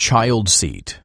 Child seat.